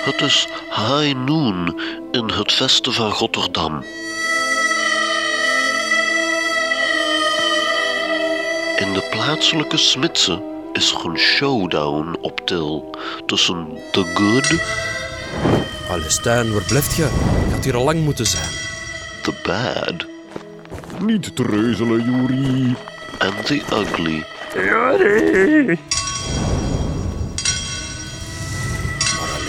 Het is high noon in het vesten van Rotterdam. In de plaatselijke smidse is er een showdown op til tussen The Good, Stijn, waar blijft je? Je had hier al lang moeten zijn. The Bad Niet treuzelen, Juri. en The Ugly.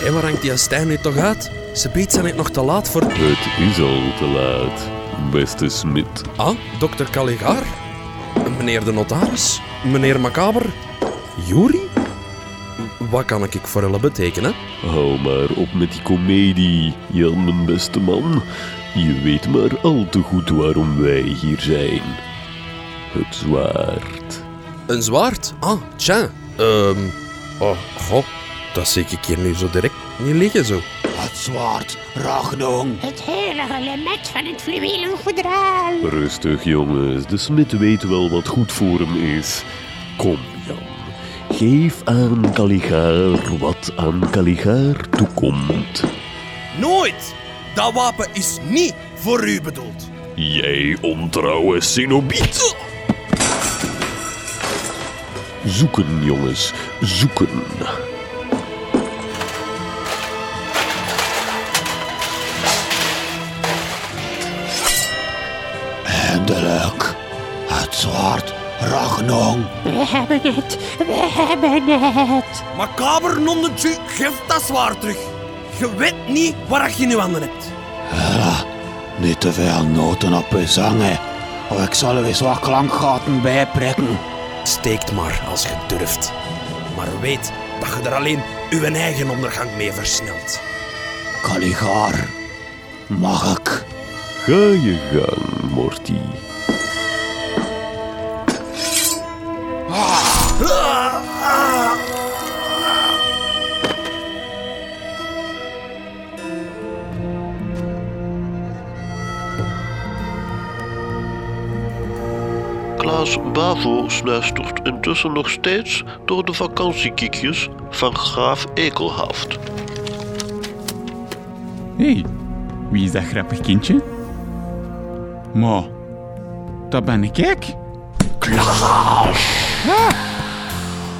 Alleen, waar hangt die Stijn nu toch uit? Ze biedt zijn niet nog te laat voor... Het is al te laat, beste Smit. Ah, dokter Caligaar? Meneer de notaris? Meneer Macaber? Juri? Wat kan ik voor jullie betekenen? Hou maar op met die komedie, Jan, mijn beste man. Je weet maar al te goed waarom wij hier zijn. Het zwaard. Een zwaard? Ah, tja. Ehm... oh, goh. Dat zie ik hier nu zo direct niet liggen, zo. Het zwaard, Ragnong. Het heilige element van het fluwelen foderaal. Rustig, jongens. De smid weet wel wat goed voor hem is. Kom, Jan. Geef aan Caligaar wat aan Caligaar toekomt. Nooit! Dat wapen is niet voor u bedoeld. Jij ontrouwe Cenobiet. Zoeken, jongens. Zoeken. Eindelijk. Het zwaard, Ragnong. We hebben het, we hebben het. Macaber nonnetje, geef dat zwaard terug. Je weet niet waar je nu aan hebt. Niet te veel noten op je zangen. Of ik zal er eens wat klankgaten bij prikken. Steekt maar als je durft. Maar weet dat je er alleen uw eigen ondergang mee versnelt. Caligaar. Mag ik? Ga je gang, Morty. Klaas Bavo snuistert intussen nog steeds door de vakantiekiekjes van graaf Ekelhaft. Hé, hey, wie is dat grappig kindje? Maar, dat ben ik. ik.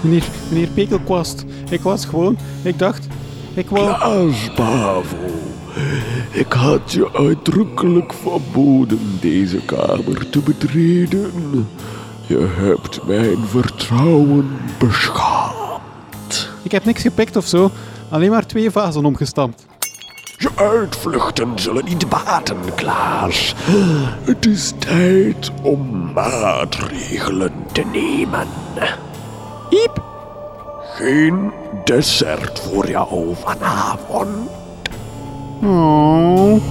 Meneer, meneer Pekelkwast, ik was gewoon, ik dacht, ik wou... Klaas Bavo, ik had je uitdrukkelijk verboden deze kamer te betreden. Je hebt mijn vertrouwen beschaamd. Ik heb niks gepikt of zo, alleen maar twee vazen omgestampt. Je uitvluchten zullen niet baten, Klaas. Het is tijd om maatregelen te nemen. Iep! Geen dessert voor jou vanavond. Oh.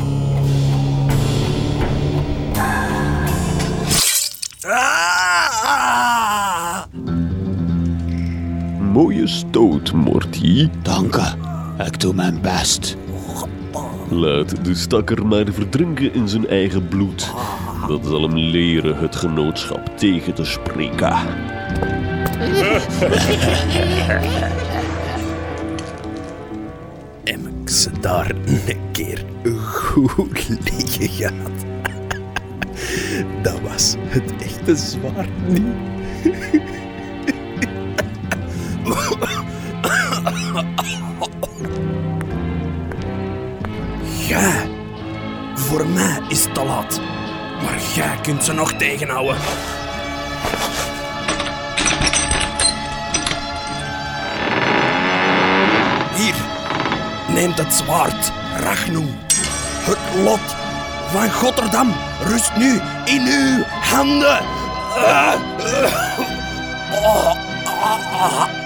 Mooie stoot, Morty. Dank je. Ik doe mijn best. Laat de stakker maar verdrinken in zijn eigen bloed. Dat zal hem leren het genootschap tegen te spreken. Heb ik ze daar een keer goed liggen. Dat was het echte zwaard niet. Maar jij kunt ze nog tegenhouden. Hier, neemt het zwaard, Ragnoem. Het lot van Rotterdam rust nu in uw handen. Ah, ah, ah.